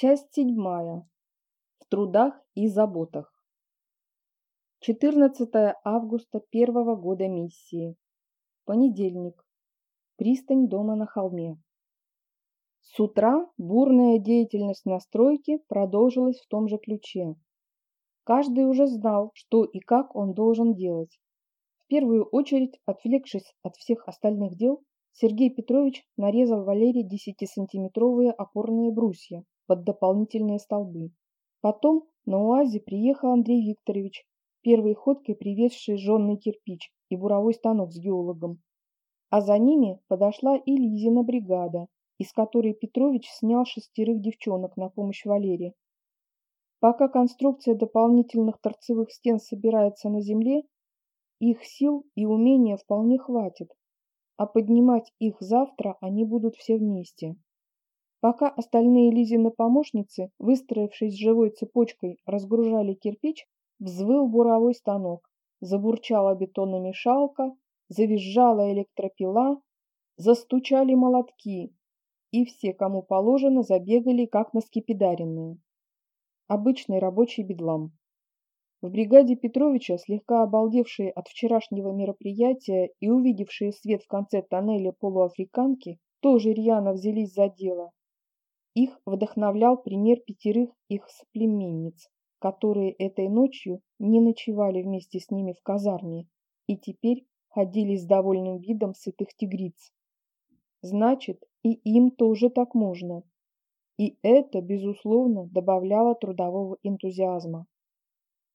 Часть седьмая. В трудах и заботах. 14 августа первого года миссии. Понедельник. Пристань дома на холме. С утра бурная деятельность на стройке продолжилась в том же ключе. Каждый уже знал, что и как он должен делать. В первую очередь, отвлекшись от всех остальных дел, Сергей Петрович нарезал Валерии 10-сантиметровые опорные брусья под дополнительные столбы. Потом на УАЗе приехал Андрей Викторович, первой ходкой привезший жженный кирпич и буровой станок с геологом. А за ними подошла и Лизина бригада, из которой Петрович снял шестерых девчонок на помощь Валере. Пока конструкция дополнительных торцевых стен собирается на земле, их сил и умения вполне хватит, а поднимать их завтра они будут все вместе. Пока остальные Лизины помощницы, выстроившись живой цепочкой, разгружали кирпич, взвыл буровой станок, забурчала бетономешалка, завизжала электропила, застучали молотки, и все, кому положено, забегали, как на скипидаренные. Обычный рабочий бедлам. В бригаде Петровича, слегка обалдевшие от вчерашнего мероприятия и увидевшие свет в конце тоннеля полуафриканки, тоже рьяно взялись за дело. Их вдохновлял пример пятерых их соплеменниц, которые этой ночью не ночевали вместе с ними в казарме и теперь ходили с довольным видом сытых тигриц. Значит, и им тоже так можно. И это, безусловно, добавляло трудового энтузиазма.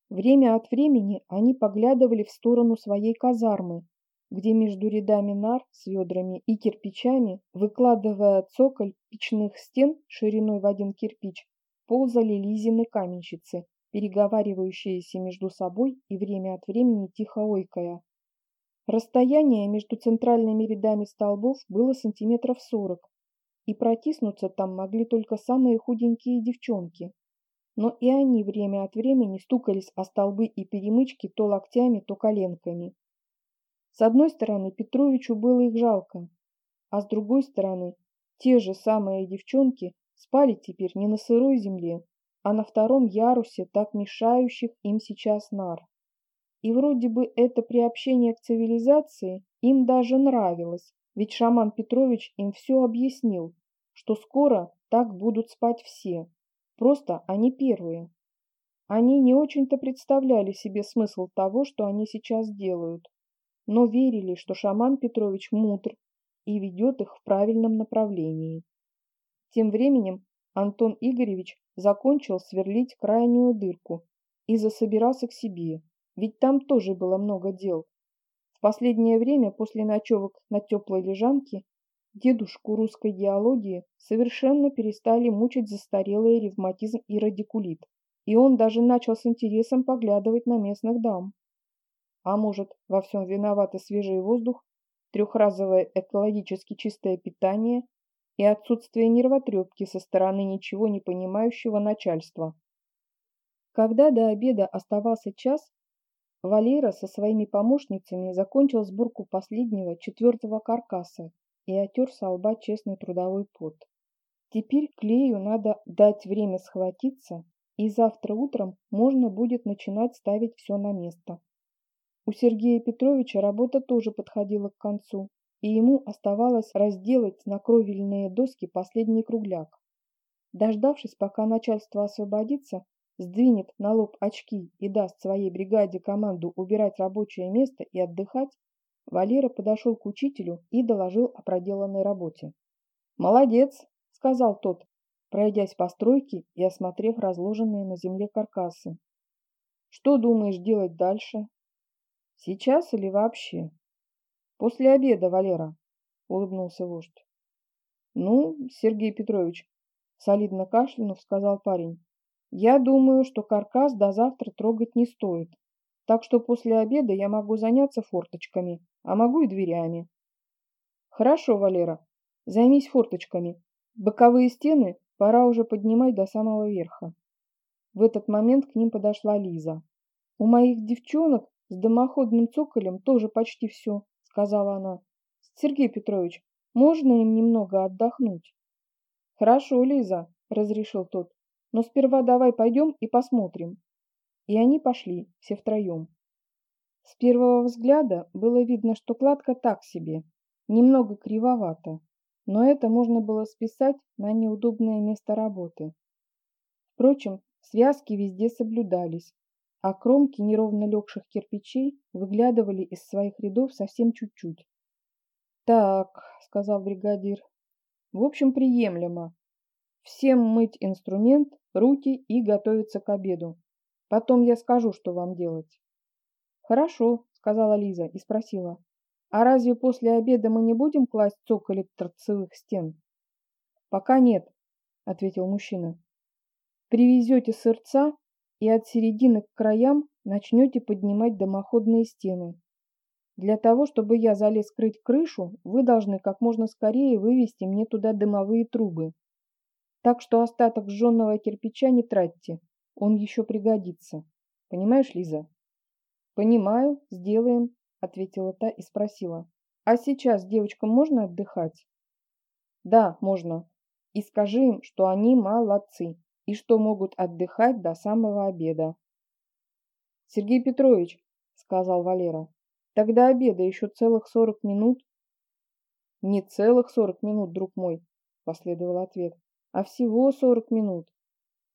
Время от времени они поглядывали в сторону своей казармы, где между рядами нар с ведрами и кирпичами, выкладывая цоколь печных стен шириной в один кирпич, ползали Лизины каменщицы, переговаривающиеся между собой и время от времени тихо ойкая. Расстояние между центральными рядами столбов было сантиметров сорок, и протиснуться там могли только самые худенькие девчонки но и они время от времени стукались о столбы и перемычки то локтями, то коленками. С одной стороны, Петровичу было их жалко, а с другой стороны, те же самые девчонки спали теперь не на сырой земле, а на втором ярусе так мешающих им сейчас нар. И вроде бы это приобщение к цивилизации им даже нравилось, ведь шаман Петрович им все объяснил, что скоро так будут спать все, Просто они первые. Они не очень-то представляли себе смысл того, что они сейчас делают, но верили, что шаман Петрович мудр и ведет их в правильном направлении. Тем временем Антон Игоревич закончил сверлить крайнюю дырку и засобирался к себе, ведь там тоже было много дел. В последнее время после ночевок на теплой лежанке Дедушку русской геологии совершенно перестали мучить застарелый ревматизм и радикулит, и он даже начал с интересом поглядывать на местных дам. А может, во всем виноваты свежий воздух, трехразовое экологически чистое питание и отсутствие нервотрепки со стороны ничего не понимающего начальства. Когда до обеда оставался час, Валера со своими помощницами закончил сборку последнего четвертого каркаса и отер со лба честный трудовой пот. Теперь клею надо дать время схватиться, и завтра утром можно будет начинать ставить все на место. У Сергея Петровича работа тоже подходила к концу, и ему оставалось разделать на кровельные доски последний кругляк. Дождавшись, пока начальство освободится, сдвинет на лоб очки и даст своей бригаде команду убирать рабочее место и отдыхать, Валера подошел к учителю и доложил о проделанной работе. «Молодец!» — сказал тот, пройдясь по стройке и осмотрев разложенные на земле каркасы. «Что думаешь делать дальше?» «Сейчас или вообще?» «После обеда, Валера», — улыбнулся вождь. «Ну, Сергей Петрович», — солидно кашлянув, сказал парень, «я думаю, что каркас до завтра трогать не стоит. Так что после обеда я могу заняться форточками, а могу и дверями. Хорошо, Валера, займись форточками. Боковые стены пора уже поднимать до самого верха. В этот момент к ним подошла Лиза. У моих девчонок с дымоходным цоколем тоже почти все, сказала она. Сергей Петрович, можно им немного отдохнуть? Хорошо, Лиза, разрешил тот. «Но сперва давай пойдем и посмотрим». И они пошли, все втроем. С первого взгляда было видно, что кладка так себе, немного кривовата, но это можно было списать на неудобное место работы. Впрочем, связки везде соблюдались, а кромки неровно легших кирпичей выглядывали из своих рядов совсем чуть-чуть. «Так», — сказал бригадир, — «в общем, приемлемо. Всем мыть инструмент, руки и готовиться к обеду. Потом я скажу, что вам делать». «Хорошо», — сказала Лиза и спросила, «а разве после обеда мы не будем класть цоколи торцевых стен?» «Пока нет», — ответил мужчина. «Привезете сырца и от середины к краям начнете поднимать дымоходные стены. Для того, чтобы я залез крыть крышу, вы должны как можно скорее вывести мне туда дымовые трубы. Так что остаток сжженного кирпича не тратьте, он еще пригодится. Понимаешь, Лиза? «Понимаю, сделаем», — ответила та и спросила. «А сейчас девочкам можно отдыхать?» «Да, можно. И скажи им, что они молодцы и что могут отдыхать до самого обеда». «Сергей Петрович», — сказал Валера, — «тогда обеда еще целых сорок минут». «Не целых сорок минут, друг мой», — последовал ответ, — «а всего сорок минут.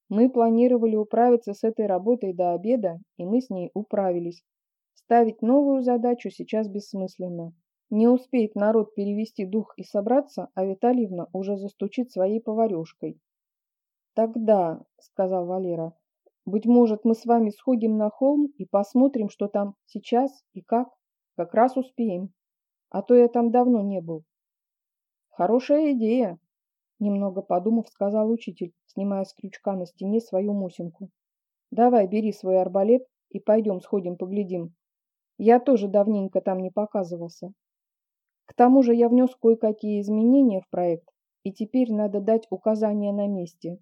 Мы планировали управиться с этой работой до обеда, и мы с ней управились. Ставить новую задачу сейчас бессмысленно. Не успеет народ перевести дух и собраться, а Витальевна уже застучит своей поварешкой. «Тогда», — сказал Валера, — «быть может, мы с вами сходим на холм и посмотрим, что там сейчас и как? Как раз успеем. А то я там давно не был». «Хорошая идея», Немного подумав, сказал учитель, снимая с крючка на стене свою мусинку. «Давай, бери свой арбалет и пойдем сходим поглядим. Я тоже давненько там не показывался. К тому же я внес кое-какие изменения в проект, и теперь надо дать указания на месте».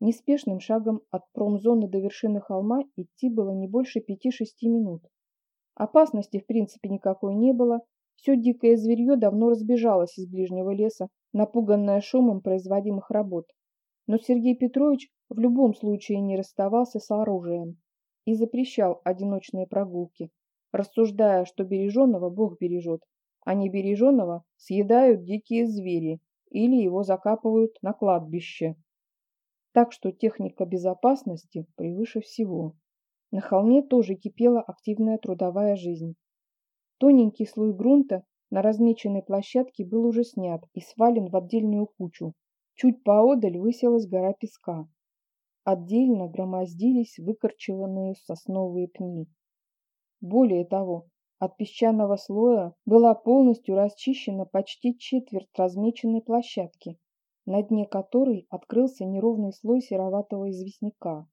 Неспешным шагом от промзоны до вершины холма идти было не больше пяти-шести минут. Опасности в принципе никакой не было, все дикое зверье давно разбежалось из ближнего леса, напуганное шумом производимых работ. Но Сергей Петрович в любом случае не расставался с оружием и запрещал одиночные прогулки, рассуждая, что береженного Бог бережет, а не береженного съедают дикие звери или его закапывают на кладбище. Так что техника безопасности превыше всего. На холме тоже кипела активная трудовая жизнь. Тоненький слой грунта на размеченной площадке был уже снят и свален в отдельную кучу. Чуть поодаль высилась гора песка. Отдельно громоздились выкорчеванные сосновые пни. Более того, от песчаного слоя была полностью расчищена почти четверть размеченной площадки, на дне которой открылся неровный слой сероватого известняка.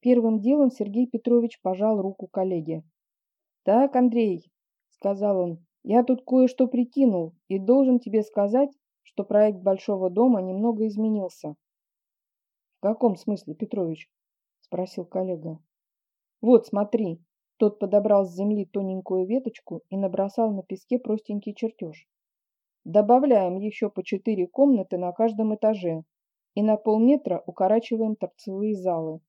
Первым делом Сергей Петрович пожал руку коллеге. «Так, Андрей, сказал он, я тут кое-что прикинул и должен тебе сказать, что проект Большого дома немного изменился. В каком смысле, Петрович? Спросил коллега. Вот, смотри. Тот подобрал с земли тоненькую веточку и набросал на песке простенький чертеж. Добавляем еще по четыре комнаты на каждом этаже и на полметра укорачиваем торцевые залы.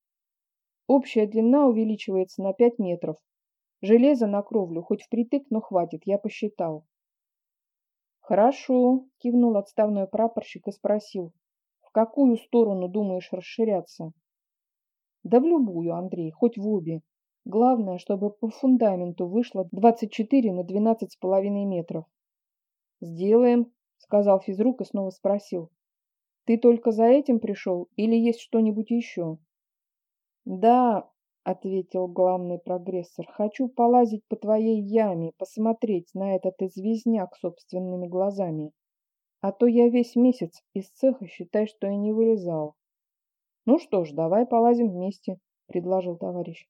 Общая длина увеличивается на 5 метров, Железо на кровлю, хоть впритык, но хватит, я посчитал. Хорошо, кивнул отставной прапорщик и спросил, в какую сторону думаешь расширяться? Да в любую, Андрей, хоть в обе. Главное, чтобы по фундаменту вышло 24 на 12 с половиной метров. Сделаем, сказал физрук и снова спросил. Ты только за этим пришел или есть что-нибудь еще? Да, ответил главный прогрессор. Хочу полазить по твоей яме, посмотреть на этот известняк собственными глазами. А то я весь месяц из цеха, считай, что и не вылезал. Ну что ж, давай полазим вместе, предложил товарищ.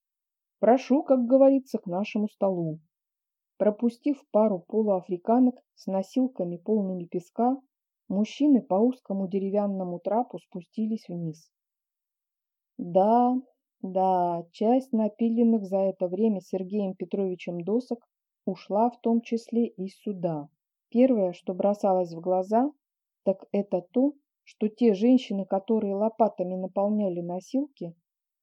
Прошу, как говорится, к нашему столу. Пропустив пару полуафриканок с носилками полными песка, мужчины по узкому деревянному трапу спустились вниз. Да, да, часть напиленных за это время Сергеем Петровичем досок ушла в том числе и сюда. Первое, что бросалось в глаза, так это то, что те женщины, которые лопатами наполняли носилки,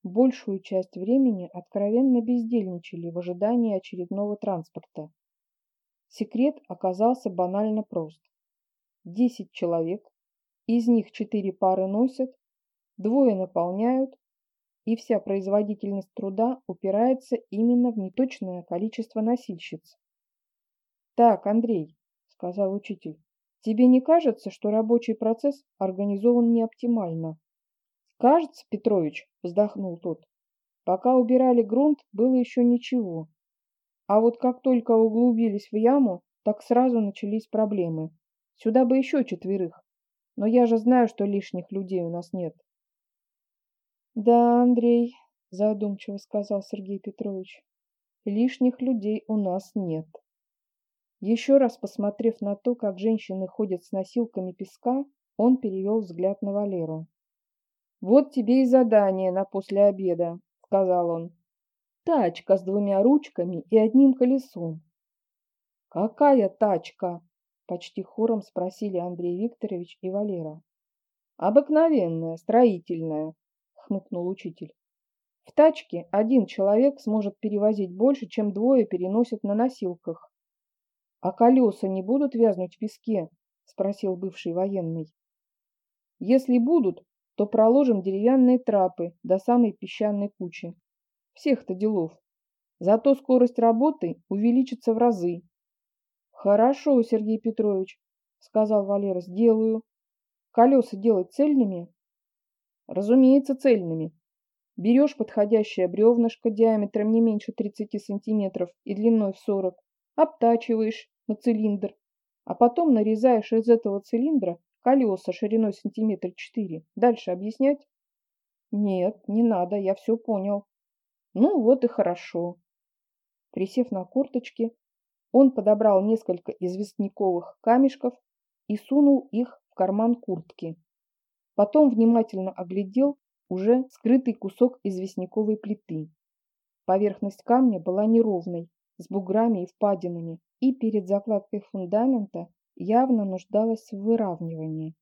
большую часть времени откровенно бездельничали в ожидании очередного транспорта. Секрет оказался банально прост. Десять человек, из них четыре пары носят, двое наполняют, и вся производительность труда упирается именно в неточное количество носильщиц. «Так, Андрей», — сказал учитель, — «тебе не кажется, что рабочий процесс организован не оптимально?» «Кажется, Петрович», — вздохнул тот, — «пока убирали грунт, было еще ничего. А вот как только углубились в яму, так сразу начались проблемы. Сюда бы еще четверых. Но я же знаю, что лишних людей у нас нет. Да, Андрей, задумчиво сказал Сергей Петрович, лишних людей у нас нет. Еще раз посмотрев на то, как женщины ходят с носилками песка, он перевел взгляд на Валеру. «Вот тебе и задание на после обеда», — сказал он. «Тачка с двумя ручками и одним колесом». «Какая тачка?» Почти хором спросили Андрей Викторович и Валера. «Обыкновенная, строительная», — хмыкнул учитель. «В тачке один человек сможет перевозить больше, чем двое переносят на носилках». «А колеса не будут вязнуть в песке?» — спросил бывший военный. «Если будут, то проложим деревянные трапы до самой песчаной кучи. Всех-то делов. Зато скорость работы увеличится в разы, Хорошо, Сергей Петрович, сказал Валера, сделаю. Колеса делать цельными? Разумеется, цельными. Берешь подходящее бревнышко диаметром не меньше 30 сантиметров и длиной в 40, обтачиваешь на цилиндр, а потом нарезаешь из этого цилиндра колеса шириной сантиметра 4. Дальше объяснять? Нет, не надо, я все понял. Ну вот и хорошо. Присев на курточке, он подобрал несколько известняковых камешков и сунул их в карман куртки. Потом внимательно оглядел уже скрытый кусок известняковой плиты. Поверхность камня была неровной, с буграми и впадинами, и перед закладкой фундамента явно нуждалась в выравнивании.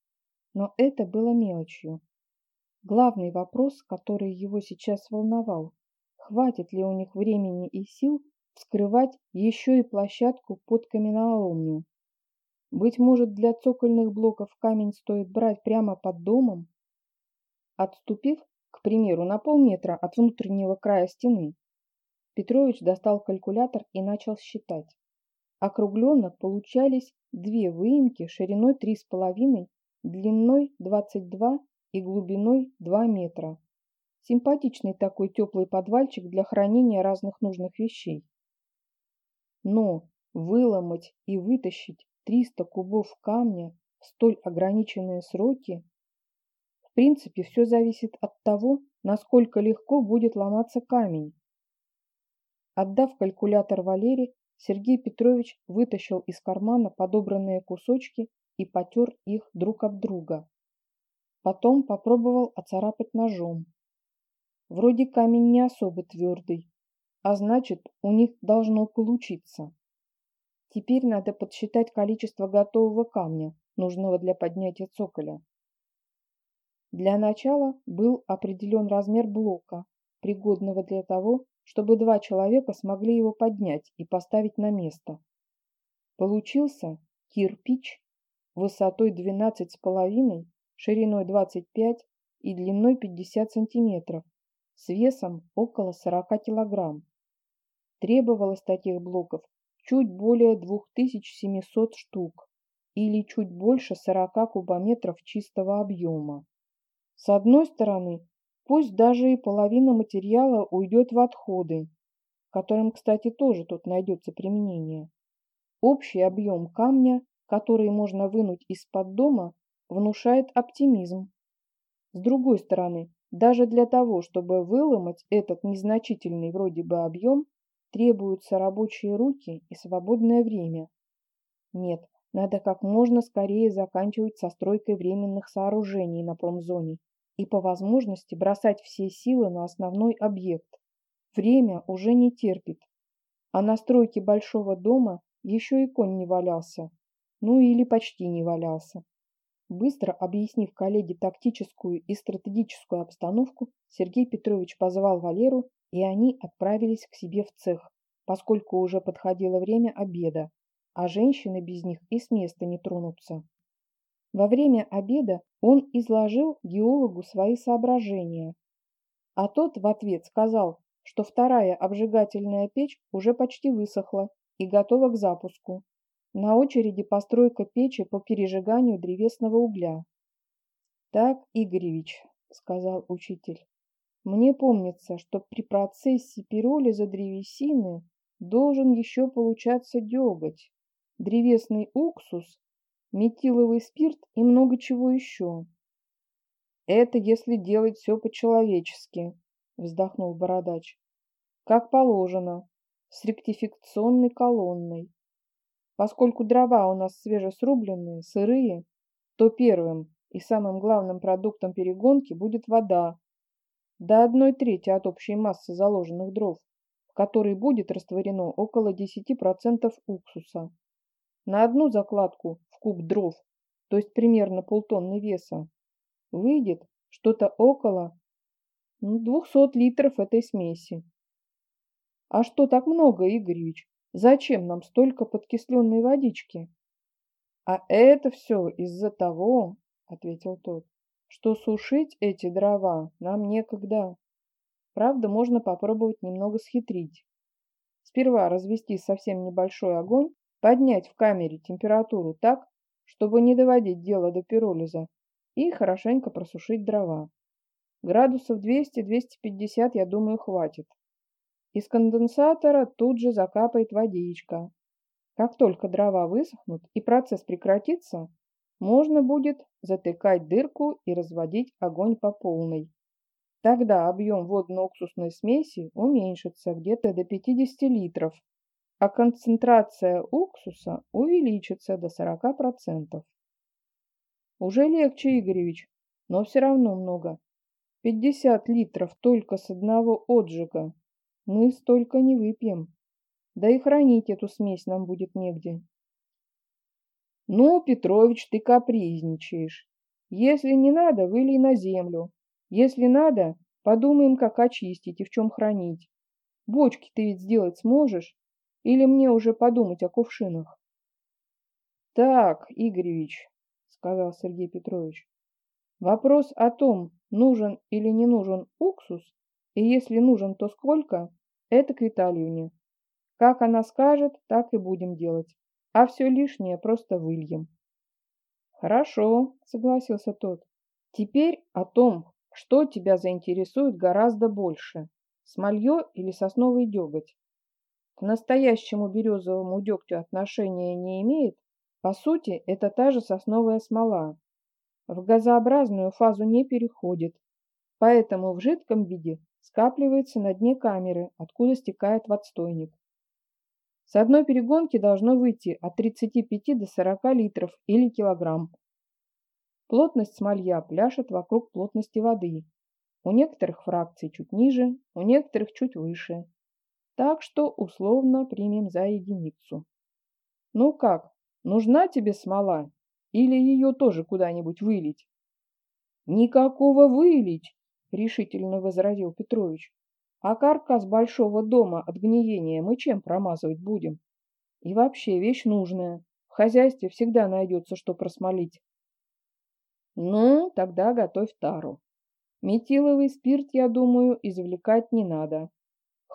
Но это было мелочью. Главный вопрос, который его сейчас волновал, хватит ли у них времени и сил вскрывать еще и площадку под каменоломню. Быть может, для цокольных блоков камень стоит брать прямо под домом? Отступив, к примеру, на полметра от внутреннего края стены, Петрович достал калькулятор и начал считать. Округленно получались две выемки шириной 3,5, длиной 22 и глубиной 2 метра. Симпатичный такой теплый подвальчик для хранения разных нужных вещей. Но выломать и вытащить 300 кубов камня в столь ограниченные сроки в принципе, все зависит от того, насколько легко будет ломаться камень. Отдав калькулятор Валере, Сергей Петрович вытащил из кармана подобранные кусочки и потер их друг об друга. Потом попробовал оцарапать ножом. Вроде камень не особо твердый, а значит, у них должно получиться. Теперь надо подсчитать количество готового камня, нужного для поднятия цоколя. Для начала был определен размер блока, пригодного для того, чтобы два человека смогли его поднять и поставить на место. Получился кирпич высотой 12,5, шириной 25 и длиной 50 сантиметров, с весом около 40 килограмм. Требовалось таких блоков чуть более 2700 штук или чуть больше 40 кубометров чистого объема. С одной стороны, пусть даже и половина материала уйдет в отходы, которым, кстати, тоже тут найдется применение. Общий объем камня, который можно вынуть из-под дома, внушает оптимизм. С другой стороны, даже для того, чтобы выломать этот незначительный вроде бы объем, Требуются рабочие руки и свободное время. Нет, надо как можно скорее заканчивать со стройкой временных сооружений на промзоне и по возможности бросать все силы на основной объект. Время уже не терпит. А на стройке большого дома еще и конь не валялся. Ну или почти не валялся. Быстро объяснив коллеге тактическую и стратегическую обстановку, Сергей Петрович позвал Валеру, и они отправились к себе в цех, поскольку уже подходило время обеда, а женщины без них и с места не тронутся. Во время обеда он изложил геологу свои соображения, а тот в ответ сказал, что вторая обжигательная печь уже почти высохла и готова к запуску, на очереди постройка печи по пережиганию древесного угля. «Так, Игоревич», — сказал учитель, — «мне помнится, что при процессе пиролиза древесины должен еще получаться деготь, древесный уксус, метиловый спирт и много чего еще». «Это если делать все по-человечески», — вздохнул бородач. «Как положено, с ректификационной колонной. Поскольку дрова у нас свежесрубленные, сырые, то первым и самым главным продуктом перегонки будет вода, до одной трети от общей массы заложенных дров, в которой будет растворено около 10% уксуса. На одну закладку куб дров, то есть примерно полтонны веса, выйдет что-то около 200 литров этой смеси. А что так много, Игоревич? Зачем нам столько подкисленной водички? А это все из-за того, ответил тот, что сушить эти дрова нам некогда. Правда, можно попробовать немного схитрить. Сперва развести совсем небольшой огонь, поднять в камере температуру так, чтобы не доводить дело до пиролиза, и хорошенько просушить дрова. Градусов 200-250, я думаю, хватит. Из конденсатора тут же закапает водичка. Как только дрова высохнут и процесс прекратится, можно будет затыкать дырку и разводить огонь по полной. Тогда объем водно-уксусной смеси уменьшится где-то до 50 литров, а концентрация уксуса увеличится до 40%. Уже легче, Игоревич, но все равно много. 50 литров только с одного отжига мы столько не выпьем. Да и хранить эту смесь нам будет негде. Ну, Петрович, ты капризничаешь. Если не надо, вылей на землю. Если надо, подумаем, как очистить и в чем хранить. Бочки ты ведь сделать сможешь? Или мне уже подумать о кувшинах? Так, Игоревич, сказал Сергей Петрович, вопрос о том, нужен или не нужен уксус, и если нужен, то сколько, это к Витальевне. Как она скажет, так и будем делать. А все лишнее просто выльем. Хорошо, согласился тот. Теперь о том, что тебя заинтересует гораздо больше. Смолье или сосновый деготь? Настоящему березовому дегтю отношения не имеет. По сути, это та же сосновая смола. В газообразную фазу не переходит, поэтому в жидком виде скапливается на дне камеры, откуда стекает в отстойник. С одной перегонки должно выйти от 35 до 40 литров или килограмм. Плотность смолья пляшет вокруг плотности воды. У некоторых фракций чуть ниже, у некоторых чуть выше. Так что условно примем за единицу. Ну как, нужна тебе смола? Или ее тоже куда-нибудь вылить? Никакого вылить! — решительно возразил Петрович. «А каркас большого дома от гниения мы чем промазывать будем? И вообще вещь нужная. В хозяйстве всегда найдется, что просмолить». «Ну, тогда готовь тару. Метиловый спирт, я думаю, извлекать не надо.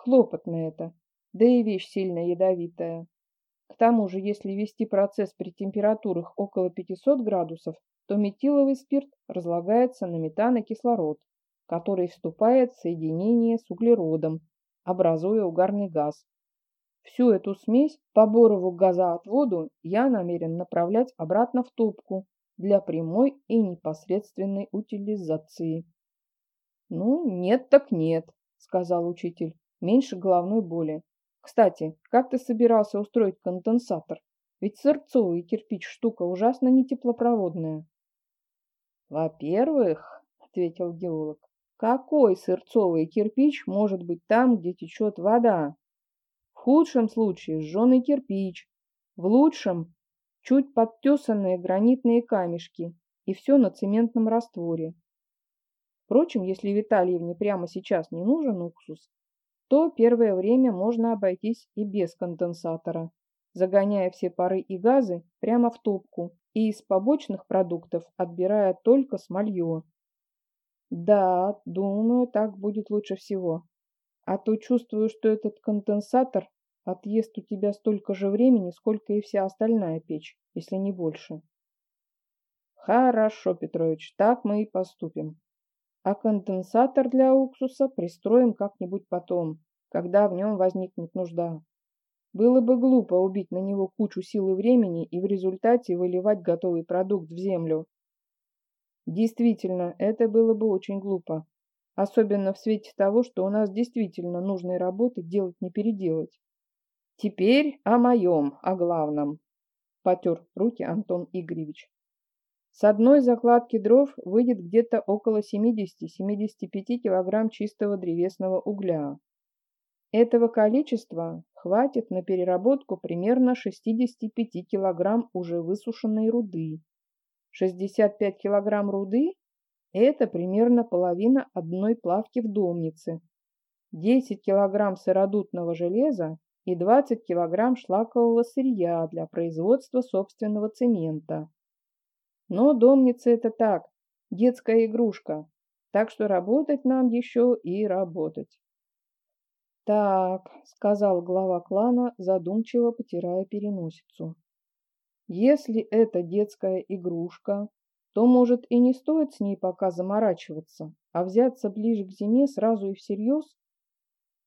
Хлопотно это, да и вещь сильно ядовитая. К тому же, если вести процесс при температурах около 500 градусов, то метиловый спирт разлагается на метан и кислород, который вступает в соединение с углеродом, образуя угарный газ. Всю эту смесь по борову газоотводу я намерен направлять обратно в топку для прямой и непосредственной утилизации. «Ну, нет так нет», — сказал учитель, — «меньше головной боли. Кстати, как ты собирался устроить конденсатор? Ведь сырцовый кирпич штука ужасно нетеплопроводная». «Во-первых», — ответил геолог, какой сырцовый кирпич может быть там, где течет вода? В худшем случае сжженный кирпич, в лучшем чуть подтесанные гранитные камешки и все на цементном растворе. Впрочем, если Витальевне прямо сейчас не нужен уксус, то первое время можно обойтись и без конденсатора, загоняя все пары и газы прямо в топку и из побочных продуктов отбирая только смолье. Да, думаю, так будет лучше всего. А то чувствую, что этот конденсатор отъест у тебя столько же времени, сколько и вся остальная печь, если не больше. Хорошо, Петрович, так мы и поступим. А конденсатор для уксуса пристроим как-нибудь потом, когда в нем возникнет нужда. Было бы глупо убить на него кучу сил и времени и в результате выливать готовый продукт в землю. Действительно, это было бы очень глупо. Особенно в свете того, что у нас действительно нужной работы делать не переделать. Теперь о моем, о главном. Потер руки Антон Игоревич. С одной закладки дров выйдет где-то около 70-75 кг чистого древесного угля. Этого количества хватит на переработку примерно 65 кг уже высушенной руды. 65 кг руды – это примерно половина одной плавки в домнице. 10 кг сыродутного железа и 20 кг шлакового сырья для производства собственного цемента. Но домница это так, детская игрушка, так что работать нам еще и работать. «Так», — сказал глава клана, задумчиво потирая переносицу. «Если это детская игрушка, то, может, и не стоит с ней пока заморачиваться, а взяться ближе к зиме сразу и всерьез?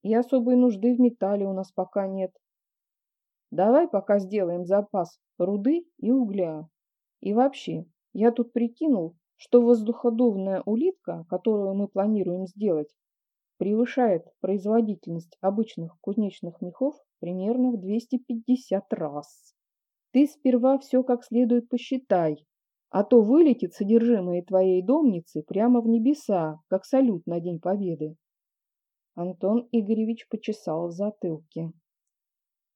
И особой нужды в металле у нас пока нет. Давай пока сделаем запас руды и угля. И вообще, я тут прикинул, что воздуходувная улитка, которую мы планируем сделать, превышает производительность обычных кузнечных мехов примерно в 250 раз. Ты сперва все как следует посчитай, а то вылетит содержимое твоей домницы прямо в небеса, как салют на День Победы. Антон Игоревич почесал в затылке.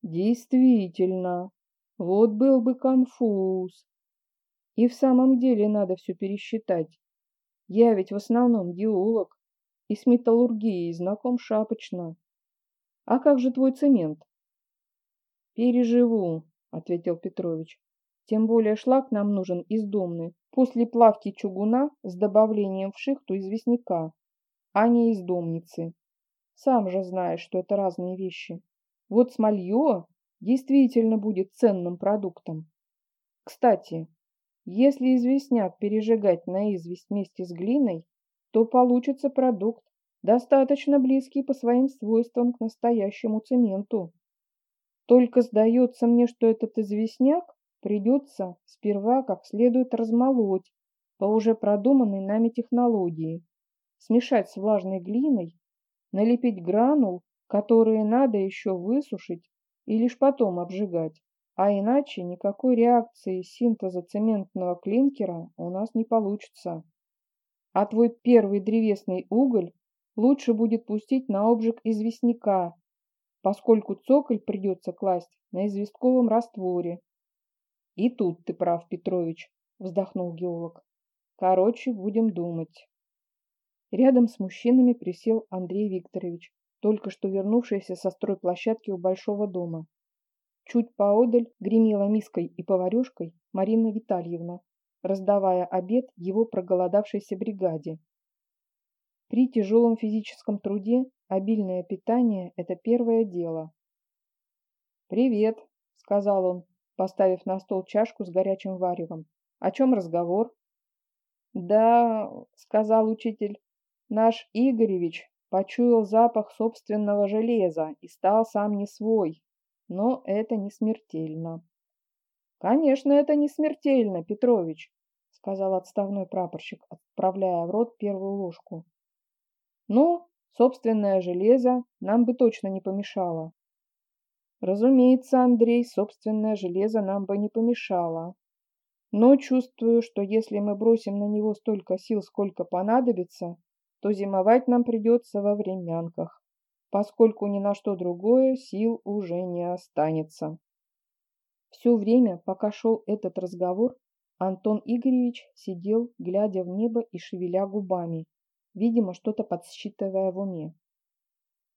Действительно, вот был бы конфуз. И в самом деле надо все пересчитать. Я ведь в основном геолог, и с металлургией знаком шапочно. А как же твой цемент? Переживу, ответил Петрович. Тем более шлак нам нужен из домны, после плавки чугуна с добавлением в шихту известняка, а не из домницы. Сам же знаешь, что это разные вещи. Вот смолье действительно будет ценным продуктом. Кстати, если известняк пережигать на известь вместе с глиной, то получится продукт, достаточно близкий по своим свойствам к настоящему цементу. Только сдается мне, что этот известняк придется сперва как следует размолоть по уже продуманной нами технологии, смешать с влажной глиной, налепить гранул, которые надо еще высушить и лишь потом обжигать. А иначе никакой реакции синтеза цементного клинкера у нас не получится. А твой первый древесный уголь лучше будет пустить на обжиг известняка, поскольку цоколь придется класть на известковом растворе. И тут ты прав, Петрович, вздохнул геолог. Короче, будем думать. Рядом с мужчинами присел Андрей Викторович, только что вернувшийся со стройплощадки у большого дома. Чуть поодаль гремела миской и поварешкой Марина Витальевна, раздавая обед его проголодавшейся бригаде. При тяжелом физическом труде обильное питание – это первое дело. «Привет», – сказал он, поставив на стол чашку с горячим варевом. «О чем разговор?» «Да», – сказал учитель, – «наш Игоревич почуял запах собственного железа и стал сам не свой. Но это не смертельно. Конечно, это не смертельно, Петрович, сказал отставной прапорщик, отправляя в рот первую ложку. Ну, собственное железо нам бы точно не помешало. Разумеется, Андрей, собственное железо нам бы не помешало. Но чувствую, что если мы бросим на него столько сил, сколько понадобится, то зимовать нам придется во времянках поскольку ни на что другое сил уже не останется. Все время, пока шел этот разговор, Антон Игоревич сидел, глядя в небо и шевеля губами, видимо, что-то подсчитывая в уме.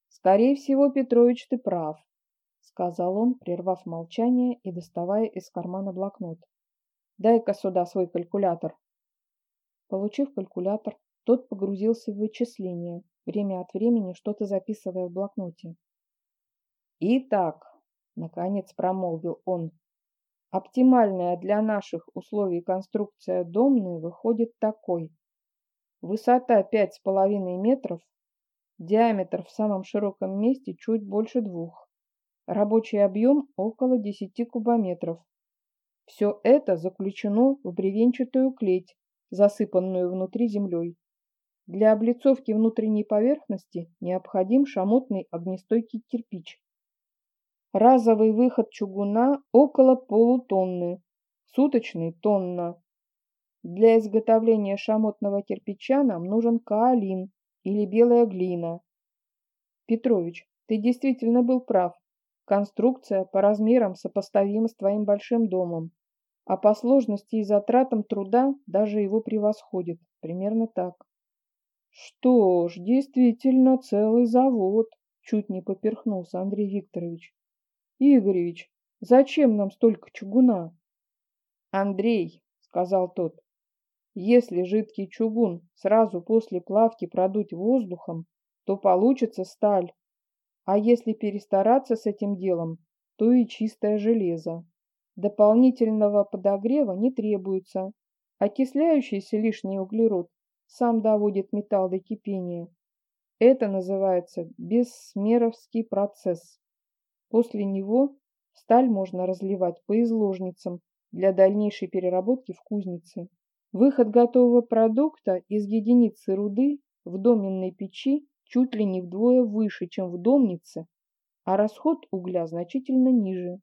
«Скорее всего, Петрович, ты прав», — сказал он, прервав молчание и доставая из кармана блокнот. «Дай-ка сюда свой калькулятор». Получив калькулятор, тот погрузился в вычисления, время от времени что-то записывая в блокноте. «Итак», — наконец промолвил он, — «оптимальная для наших условий конструкция домны выходит такой. Высота пять с половиной метров, диаметр в самом широком месте чуть больше двух, рабочий объем около 10 кубометров. Все это заключено в бревенчатую клеть, засыпанную внутри землей. Для облицовки внутренней поверхности необходим шамотный огнестойкий кирпич. Разовый выход чугуна около полутонны, суточный – тонна. Для изготовления шамотного кирпича нам нужен каолин или белая глина. Петрович, ты действительно был прав. Конструкция по размерам сопоставима с твоим большим домом, а по сложности и затратам труда даже его превосходит. Примерно так. Что ж, действительно целый завод, чуть не поперхнулся Андрей Викторович. Игоревич, зачем нам столько чугуна? Андрей, сказал тот, если жидкий чугун сразу после плавки продуть воздухом, то получится сталь. А если перестараться с этим делом, то и чистое железо. Дополнительного подогрева не требуется. Окисляющийся лишний углерод сам доводит металл до кипения. Это называется бессмеровский процесс. После него сталь можно разливать по изложницам для дальнейшей переработки в кузнице. Выход готового продукта из единицы руды в доменной печи чуть ли не вдвое выше, чем в домнице, а расход угля значительно ниже.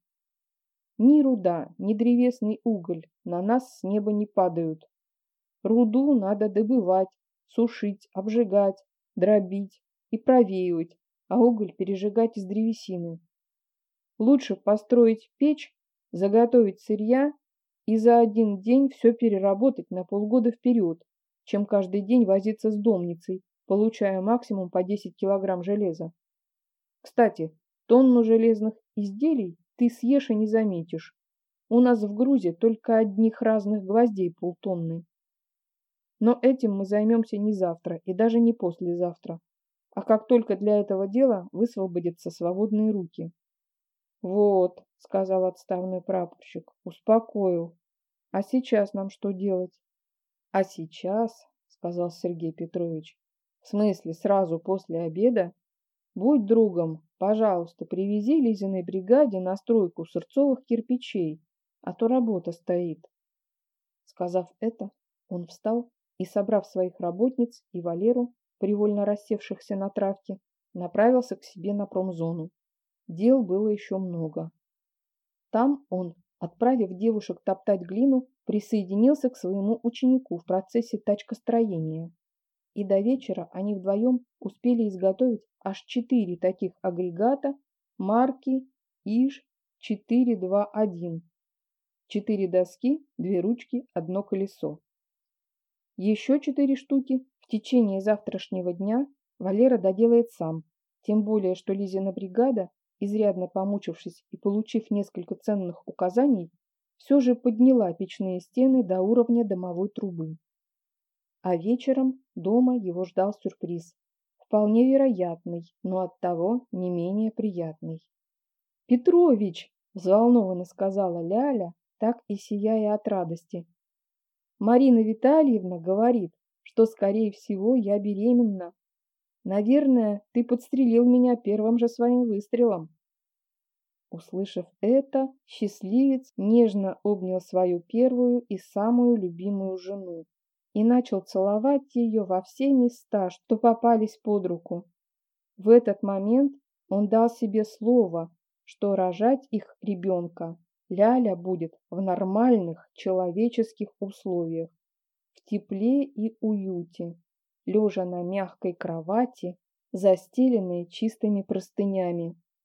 Ни руда, ни древесный уголь на нас с неба не падают. Руду надо добывать, сушить, обжигать, дробить и провеивать, а уголь пережигать из древесины. Лучше построить печь, заготовить сырья и за один день все переработать на полгода вперед, чем каждый день возиться с домницей, получая максимум по 10 килограмм железа. Кстати, тонну железных изделий ты съешь и не заметишь. У нас в грузе только одних разных гвоздей полтонны. Но этим мы займемся не завтра и даже не послезавтра, а как только для этого дела высвободятся свободные руки. «Вот», — сказал отставной прапорщик, — успокоил. «А сейчас нам что делать?» «А сейчас», — сказал Сергей Петрович, — «в смысле сразу после обеда? Будь другом, пожалуйста, привези Лизиной бригаде на стройку сырцовых кирпичей, а то работа стоит». Сказав это, он встал и, собрав своих работниц и Валеру, привольно рассевшихся на травке, направился к себе на промзону. Дел было еще много. Там он, отправив девушек топтать глину, присоединился к своему ученику в процессе тачкостроения. И до вечера они вдвоем успели изготовить аж четыре таких агрегата марки ИЖ-421. Четыре доски, две ручки, одно колесо. Еще четыре штуки в течение завтрашнего дня Валера доделает сам, тем более, что Лизина бригада изрядно помучившись и получив несколько ценных указаний, все же подняла печные стены до уровня домовой трубы. А вечером дома его ждал сюрприз, вполне вероятный, но оттого не менее приятный. «Петрович!» – взволнованно сказала Ляля, так и сияя от радости. «Марина Витальевна говорит, что, скорее всего, я беременна. Наверное, ты подстрелил меня первым же своим выстрелом. Услышав это, счастливец нежно обнял свою первую и самую любимую жену и начал целовать ее во все места, что попались под руку. В этот момент он дал себе слово, что рожать их ребенка Ляля будет в нормальных человеческих условиях, в тепле и уюте, лежа на мягкой кровати, застеленной чистыми простынями.